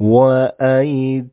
وأيديكم